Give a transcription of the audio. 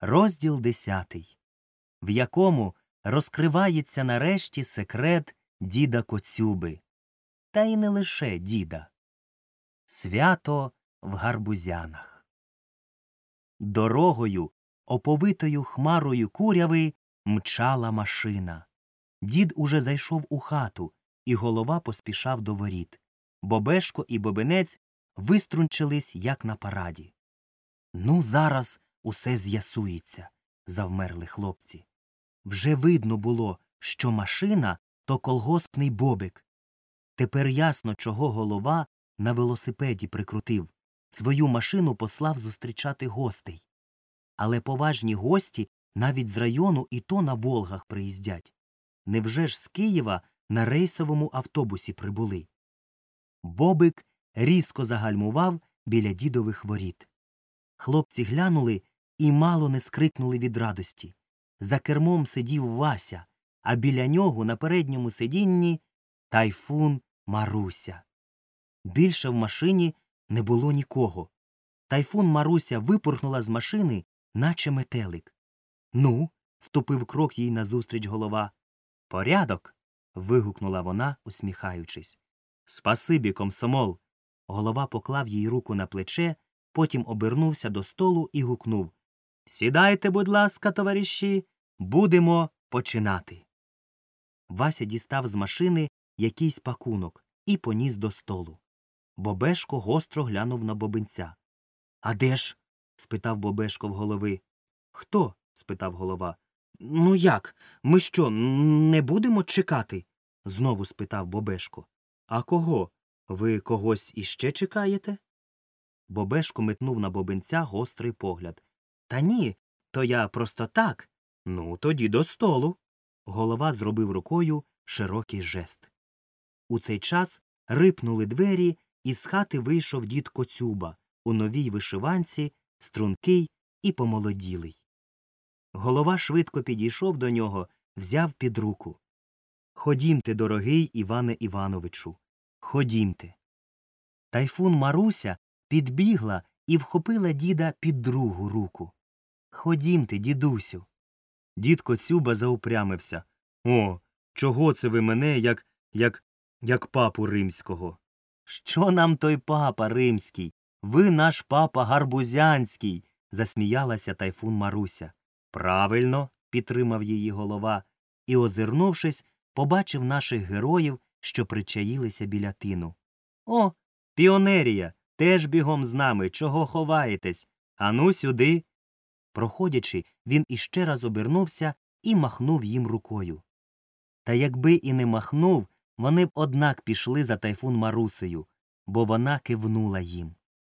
Розділ десятий, в якому розкривається нарешті секрет діда Коцюби. Та й не лише діда. Свято в гарбузянах. Дорогою, оповитою хмарою куряви, мчала машина. Дід уже зайшов у хату, і голова поспішав до воріт. Бобешко і бобинець виструнчились, як на параді. Ну, зараз усе з'ясується, завмерли хлопці. Вже видно було, що машина то колгоспний бобик. Тепер ясно, чого голова на велосипеді прикрутив. Свою машину послав зустрічати гостей. Але поважні гості навіть з району і то на Волгах приїздять. Невже ж з Києва на рейсовому автобусі прибули? Бобик різко загальмував біля дідових воріт. Хлопці глянули і мало не скрикнули від радості. За кермом сидів Вася, а біля нього на передньому сидінні тайфун Маруся. Більше в машині не було нікого. Тайфун Маруся випорхнула з машини, наче метелик. Ну, ступив крок їй назустріч голова. Порядок. вигукнула вона, усміхаючись. Спасибі, комсомол. Голова поклав їй руку на плече, потім обернувся до столу і гукнув Сідайте, будь ласка, товариші, будемо починати. Вася дістав з машини якийсь пакунок і поніс до столу. Бобешко гостро глянув на бобинця. А де ж? спитав Бобешко в голови. Хто? спитав голова. Ну як? Ми що, не будемо чекати? знову спитав Бобешко. А кого? Ви когось іще чекаєте? Бобешко метнув на бобинця гострий погляд. Та ні, то я просто так. Ну, тоді до столу. Голова зробив рукою широкий жест. У цей час рипнули двері, і з хати вийшов дід Коцюба у новій вишиванці, стрункий і помолоділий. Голова швидко підійшов до нього, взяв під руку. Ходімте, дорогий Іване Івановичу, ходімте. Тайфун Маруся підбігла і вхопила діда під другу руку. Ходімте, дідусю. Дід Коцюба заупрямився. О, чого це ви мене, як як, як папу римського? Що нам той папа римський? Ви наш папа гарбузянський. засміялася тайфун Маруся. Правильно, підтримав її голова, і, озирнувшись, побачив наших героїв, що причаїлися біля тину. О, піонерія, теж бігом з нами, чого ховаєтесь? Ану сюди. Проходячи, він іще раз обернувся і махнув їм рукою. Та якби і не махнув, вони б однак пішли за тайфун Марусею, бо вона кивнула їм.